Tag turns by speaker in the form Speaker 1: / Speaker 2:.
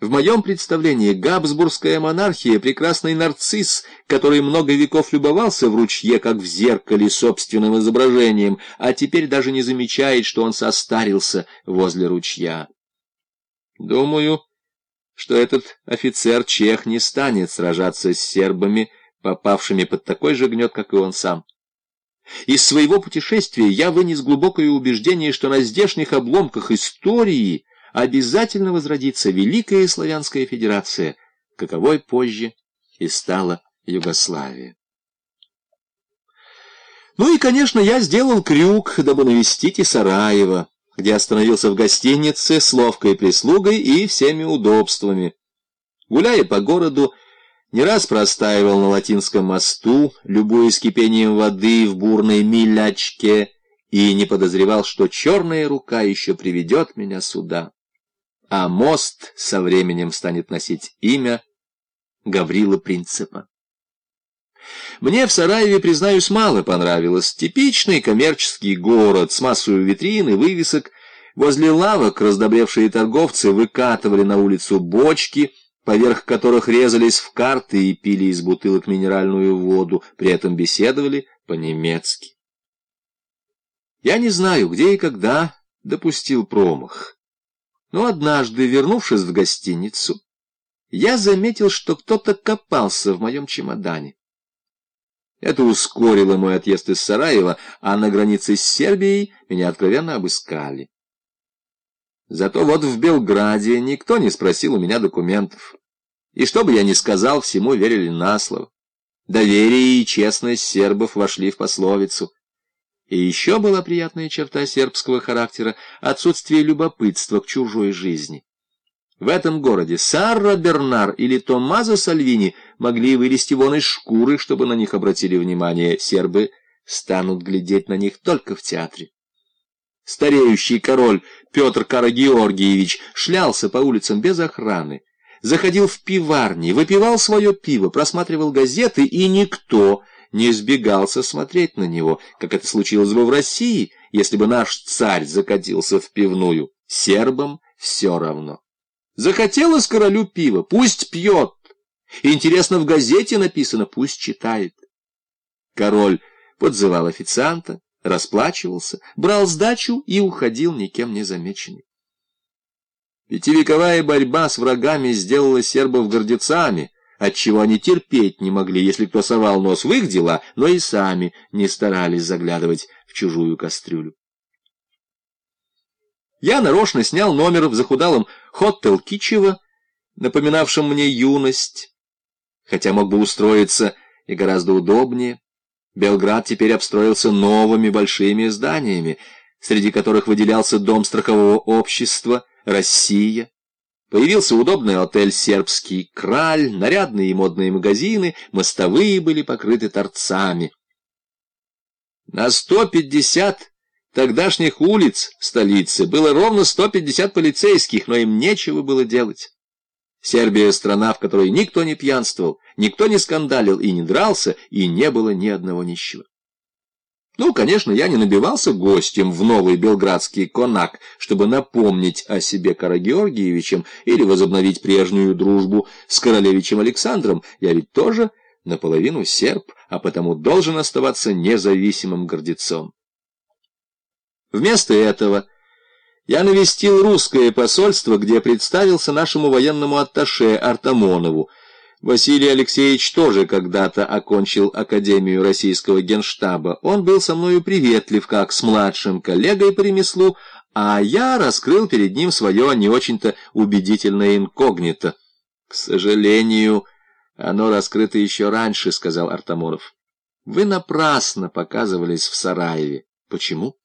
Speaker 1: В моем представлении Габсбургская монархия — прекрасный нарцисс, который много веков любовался в ручье, как в зеркале, собственным изображением, а теперь даже не замечает, что он состарился возле ручья. Думаю, что этот офицер-чех не станет сражаться с сербами, попавшими под такой же гнет, как и он сам. Из своего путешествия я вынес глубокое убеждение, что на здешних обломках истории обязательно возродится Великая Славянская Федерация, каковой позже и стала Югославия. Ну и, конечно, я сделал крюк, дабы навестить и Сараево, где остановился в гостинице с ловкой прислугой и всеми удобствами. Гуляя по городу, не раз простаивал на Латинском мосту, любуясь кипением воды в бурной милячке, и не подозревал, что черная рука еще приведет меня сюда. А мост со временем станет носить имя Гаврила Принципа. Мне в Сараеве, признаюсь, мало понравилось. Типичный коммерческий город с массой витрин и вывесок. Возле лавок раздобревшие торговцы выкатывали на улицу бочки — поверх которых резались в карты и пили из бутылок минеральную воду, при этом беседовали по-немецки. Я не знаю, где и когда допустил промах, но однажды, вернувшись в гостиницу, я заметил, что кто-то копался в моем чемодане. Это ускорило мой отъезд из Сараева, а на границе с Сербией меня откровенно обыскали. Зато вот в Белграде никто не спросил у меня документов. И что бы я ни сказал, всему верили на слово. Доверие и честность сербов вошли в пословицу. И еще была приятная черта сербского характера — отсутствие любопытства к чужой жизни. В этом городе Сарра Бернар или Томмазо Сальвини могли вылезти вон из шкуры, чтобы на них обратили внимание. Сербы станут глядеть на них только в театре. Стареющий король Петр Карагеоргиевич шлялся по улицам без охраны, заходил в пиварни, выпивал свое пиво, просматривал газеты, и никто не сбегался смотреть на него, как это случилось бы в России, если бы наш царь закатился в пивную. Сербам все равно. Захотелось королю пива, пусть пьет. Интересно, в газете написано, пусть читает. Король подзывал официанта, расплачивался, брал сдачу и уходил никем не замеченный. Пятивековая борьба с врагами сделала сербов гордецами, отчего они терпеть не могли, если кто совал нос в их дела, но и сами не старались заглядывать в чужую кастрюлю. Я нарочно снял номер в захудалом «Хоттел Кичева», напоминавшем мне юность, хотя мог бы устроиться и гораздо удобнее. Белград теперь обстроился новыми большими зданиями, среди которых выделялся дом страхового общества, Россия. Появился удобный отель «Сербский краль», нарядные и модные магазины, мостовые были покрыты торцами. На 150 тогдашних улиц столицы было ровно 150 полицейских, но им нечего было делать. Сербия — страна, в которой никто не пьянствовал, никто не скандалил и не дрался, и не было ни одного нищего. Ну, конечно, я не набивался гостем в новый белградский конак, чтобы напомнить о себе Карагеоргиевичем или возобновить прежнюю дружбу с королевичем Александром. Я ведь тоже наполовину серб, а потому должен оставаться независимым гордецом. Вместо этого я навестил русское посольство, где представился нашему военному атташе Артамонову, Василий Алексеевич тоже когда-то окончил Академию Российского Генштаба. Он был со мною приветлив, как с младшим коллегой по ремеслу, а я раскрыл перед ним свое не очень-то убедительное инкогнито. — К сожалению, оно раскрыто еще раньше, — сказал Артамонов. — Вы напрасно показывались в Сараеве. Почему?